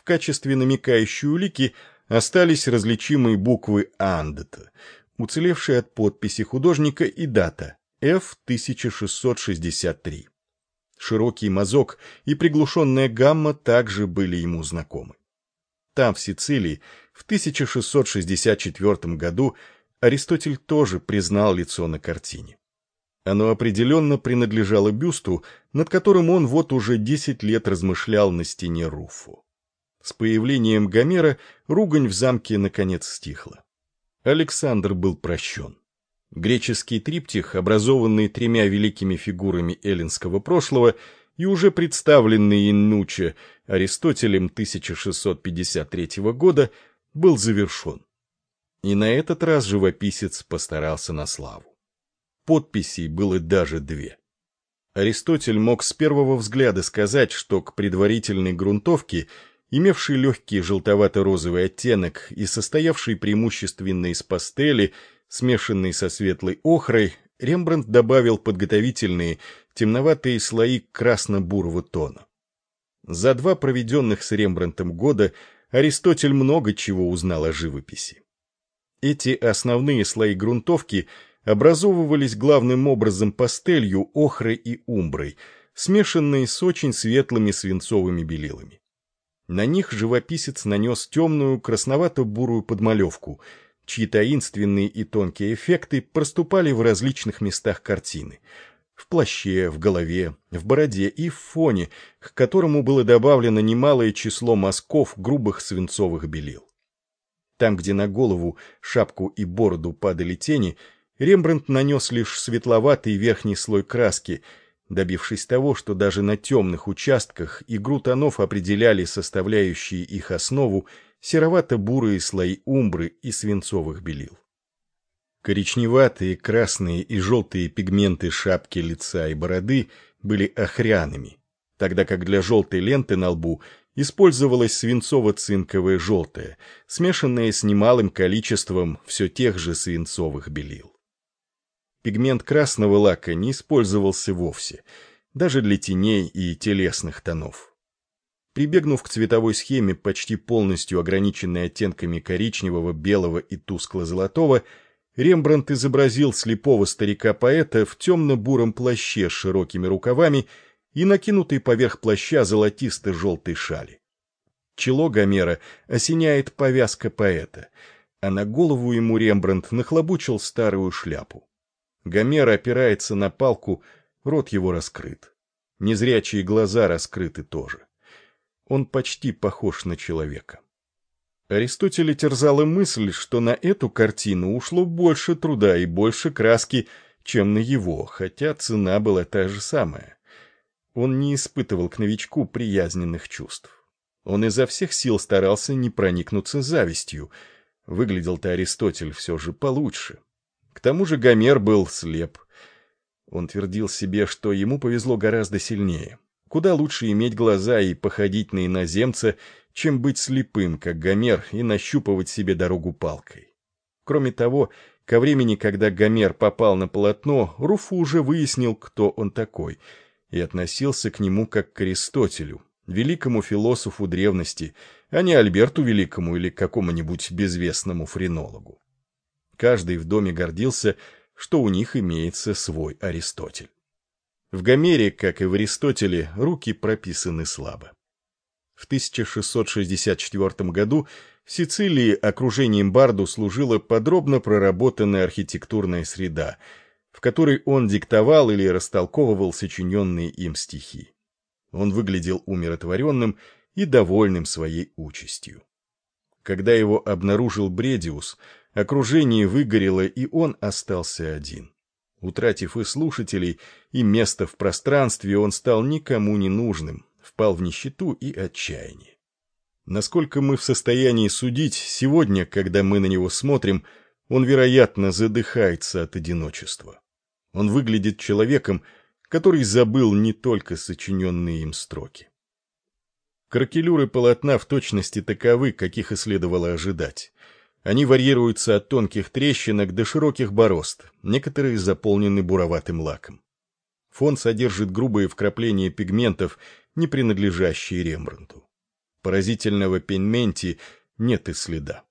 в качестве намекающей улики остались различимые буквы «Андета», уцелевшие от подписи художника и дата F1663. Широкий мазок и приглушенная гамма также были ему знакомы. Там, в Сицилии, в 1664 году Аристотель тоже признал лицо на картине. Оно определенно принадлежало бюсту, над которым он вот уже десять лет размышлял на стене Руфу. С появлением Гомера ругань в замке наконец стихла. Александр был прощен. Греческий триптих, образованный тремя великими фигурами эллинского прошлого и уже представленный Иннуче Аристотелем 1653 года, был завершен. И на этот раз живописец постарался на славу. Подписей было даже две. Аристотель мог с первого взгляда сказать, что к предварительной грунтовке, имевшей легкий желтовато-розовый оттенок и состоявшей преимущественно из пастели, смешанной со светлой охрой, Рембрандт добавил подготовительные темноватые слои красно-бурого тона. За два проведенных с Рембрандтом года Аристотель много чего узнал о живописи. Эти основные слои грунтовки – образовывались главным образом пастелью, охрой и умброй, смешанные с очень светлыми свинцовыми белилами. На них живописец нанес темную красновато-бурую подмалевку, чьи таинственные и тонкие эффекты проступали в различных местах картины — в плаще, в голове, в бороде и в фоне, к которому было добавлено немалое число мазков грубых свинцовых белил. Там, где на голову, шапку и бороду падали тени — Рембрандт нанес лишь светловатый верхний слой краски, добившись того, что даже на темных участках игру тонов определяли составляющие их основу серовато-бурые слои умбры и свинцовых белил. Коричневатые, красные и желтые пигменты шапки лица и бороды были охряными, тогда как для желтой ленты на лбу использовалась свинцово-цинковая желтая, смешанная с немалым количеством все тех же свинцовых белил. Пигмент красного лака не использовался вовсе, даже для теней и телесных тонов. Прибегнув к цветовой схеме, почти полностью ограниченной оттенками коричневого, белого и тускло-золотого, Рембрандт изобразил слепого старика-поэта в темно-буром плаще с широкими рукавами и накинутой поверх плаща золотисто-желтой шали. Чело Гомера осеняет повязка поэта, а на голову ему Рембрандт нахлобучил старую шляпу. Гомер опирается на палку, рот его раскрыт. Незрячие глаза раскрыты тоже. Он почти похож на человека. Аристотеля терзала мысль, что на эту картину ушло больше труда и больше краски, чем на его, хотя цена была та же самая. Он не испытывал к новичку приязненных чувств. Он изо всех сил старался не проникнуться завистью. Выглядел-то Аристотель все же получше. К тому же Гомер был слеп. Он твердил себе, что ему повезло гораздо сильнее. Куда лучше иметь глаза и походить на иноземца, чем быть слепым, как Гомер, и нащупывать себе дорогу палкой. Кроме того, ко времени, когда Гомер попал на полотно, Руфу уже выяснил, кто он такой, и относился к нему как к Аристотелю, великому философу древности, а не Альберту Великому или какому-нибудь безвестному френологу. Каждый в доме гордился, что у них имеется свой Аристотель. В Гомере, как и в Аристотеле, руки прописаны слабо. В 1664 году в Сицилии окружением Барду служила подробно проработанная архитектурная среда, в которой он диктовал или растолковывал сочиненные им стихи. Он выглядел умиротворенным и довольным своей участью. Когда его обнаружил Бредиус – Окружение выгорело, и он остался один. Утратив и слушателей, и место в пространстве, он стал никому не нужным, впал в нищету и отчаяние. Насколько мы в состоянии судить, сегодня, когда мы на него смотрим, он, вероятно, задыхается от одиночества. Он выглядит человеком, который забыл не только сочиненные им строки. Кракелюры полотна в точности таковы, каких и следовало ожидать. Они варьируются от тонких трещинок до широких борозд, некоторые заполнены буроватым лаком. Фон содержит грубые вкрапления пигментов, не принадлежащие Рембрандту. Поразительного пенменти нет и следа.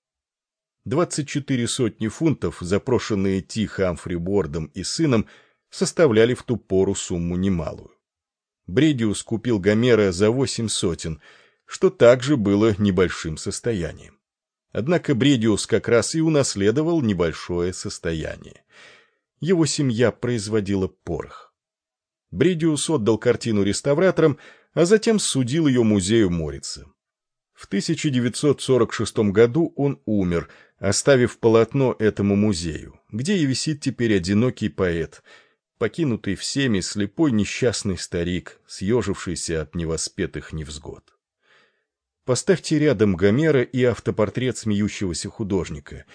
24 сотни фунтов, запрошенные Ти Хамфри Бордом и сыном, составляли в ту пору сумму немалую. Бредиус купил Гомера за восемь сотен, что также было небольшим состоянием. Однако Бредиус как раз и унаследовал небольшое состояние. Его семья производила порох. Бредиус отдал картину реставраторам, а затем судил ее музею Морица. В 1946 году он умер, оставив полотно этому музею, где и висит теперь одинокий поэт, покинутый всеми слепой несчастный старик, съежившийся от невоспетых невзгод. Поставьте рядом Гомера и автопортрет смеющегося художника,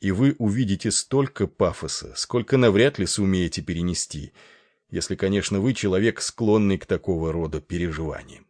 и вы увидите столько пафоса, сколько навряд ли сумеете перенести, если, конечно, вы человек, склонный к такого рода переживаниям.